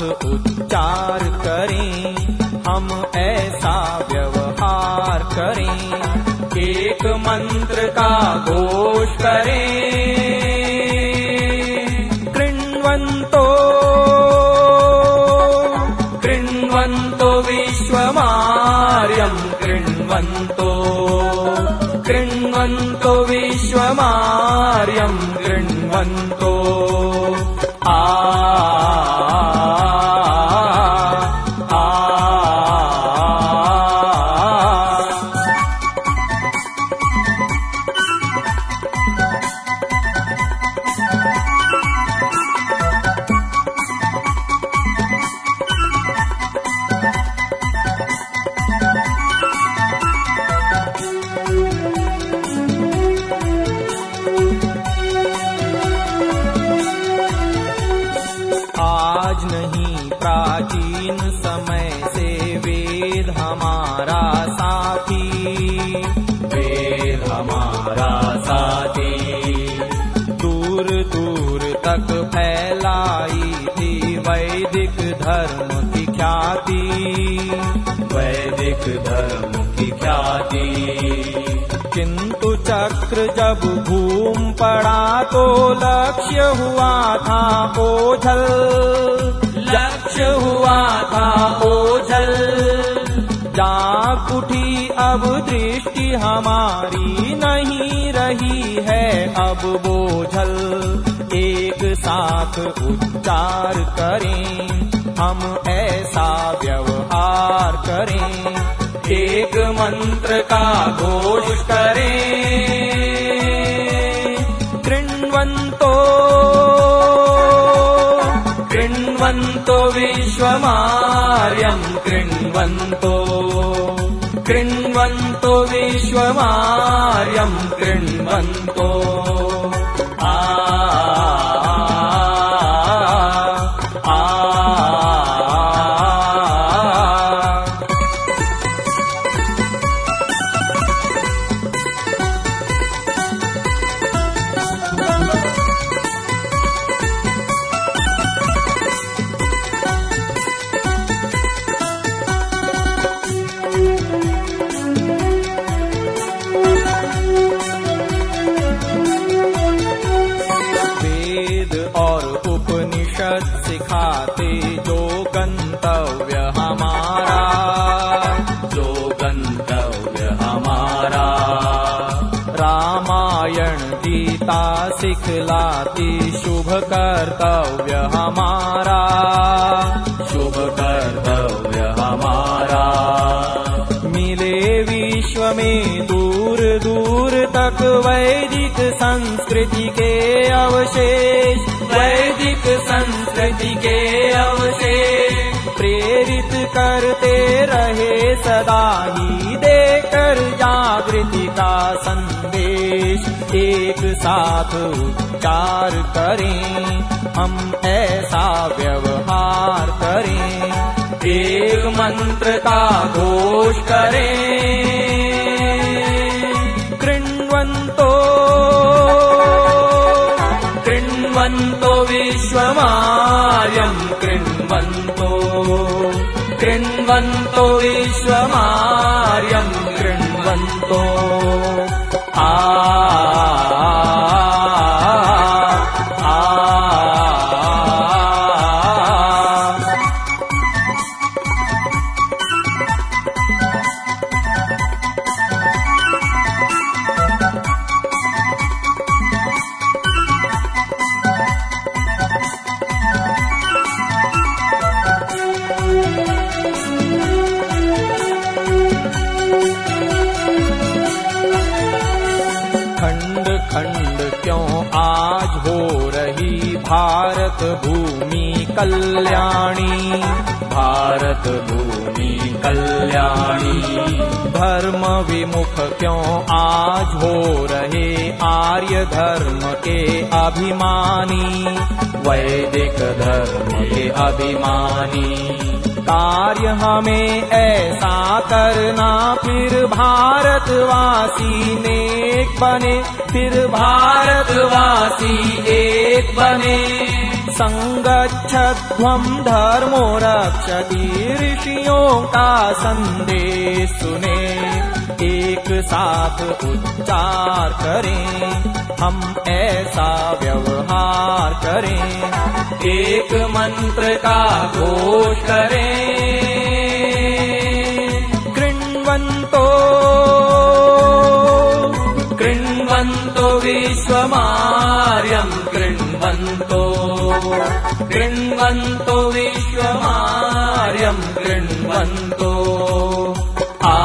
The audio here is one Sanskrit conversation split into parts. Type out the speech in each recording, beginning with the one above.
साथ उच्चार करें हम ऐसा व्यवहार करें। एक मंत्र का घोष करें। कृण्वन्तो कृण्वन्तो विश्वमार्यम् कृण्वन्तो। कृण्वन्तो विश्वमार्यम् कृण्वन्तो। आज धर्म की ख्याति, वैदिक धर्म की ख्याति। किंतु चक्र जब घूम पड़ा तो लक्ष्य हुआ था ओझल। लक्ष्य हुआ था ओझल। जाग उठी अब दृष्टि हमारी नहीं रही है अब बोझल। एक साथ उच्चार करें। हम ऐसा व्यवहार करें। एक मंत्र का घोष करें। कृण्वन्तो कृण्वन्तो विश्वमार्यम् कृण्वन्तो। कृण्वन्तो विश्वमार्यम् कृण्वन्तो सिखाते जो गंतव्य हमारा जो गंतव्य हमारा रामायण गीता सिखलाती शुभ कर्तव्य हमारा शुभ कर्तव्य हमारा मिले विश्व में दूर दूर तक वैदिक संस्कृति के अवशेष संस्कृति के अवशेष प्रेरित करते रहे सदा ही देकर जागृति का संदेश। एक साथ उच्चार करें, हम ऐसा व्यवहार करें। एक मंत्र का घोष करें। कृण्वन्तो विश्वमार्यम् कृण्वन्तो कृण्वन्तो विश्वमार्यम् कृण्वन्तो। आ आज हो रही भारत भूमि कल्याणी। भारत भूमि कल्याणी। धर्म विमुख क्यों आज हो रहे आर्य धर्म के अभिमानी। वैदिक धर्म के अभिमानी कार्य हमें ऐसा करना फिर भारतवासी नेक बने फिर भारतवासी एक बने। संगच्छध्वम धर्मो रक्षति ऋषियों संदेश सुने एक साथ उच्चार करें, हम ऐसा व्यवहार करें। एक मंत्र का घोष करें। कृण्वन्तो कृण्वन्तो विश्वमार्यम् कृण्वन्तो। कृण्वन्तो विश्वमार्यम् कृण्वन्तो। आ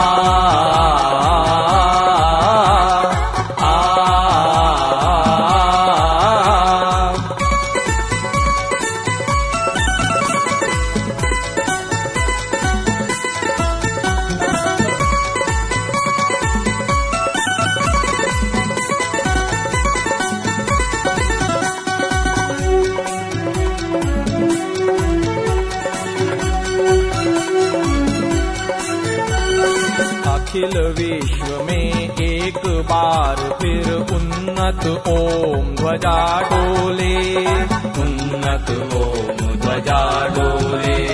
अखिल विश्व में एक बार फिर उन्नत ओम ध्वजा डोले। उन्नत ओम ध्वजा डोले।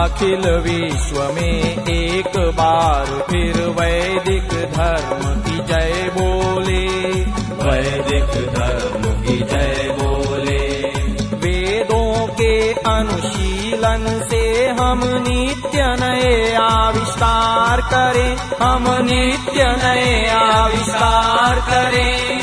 अखिल विश्व में एक बार फिर वैदिक धर्म की जय बोले। वैदिक धर्म की जय बोले। वेदों के अनुशीलन हम नित्य नए आविष्कार करें। हम नित्य नए आविष्कार करें।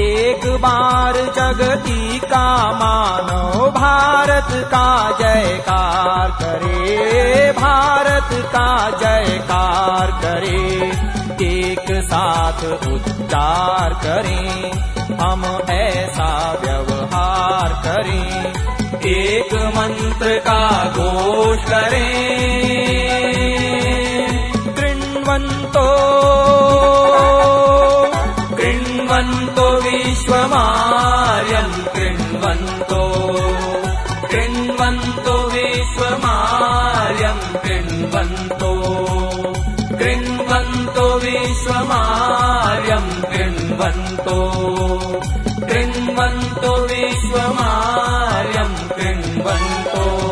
एक बार जगती का मानव भारत का जयकार करे। भारत का जयकार करे। एक साथ उच्चार करें। हम ऐसा व्यवहार करें। एक मंत्र का घोष करें कृण्वन्तो कृण्वन्तो विश्वमार्यम् कृण्वन्तो कृण्वन्तो विश्वमार्यम् कृण्वन्तो कृण्वन्तो विश्वमार्यम् कृण्वन्तो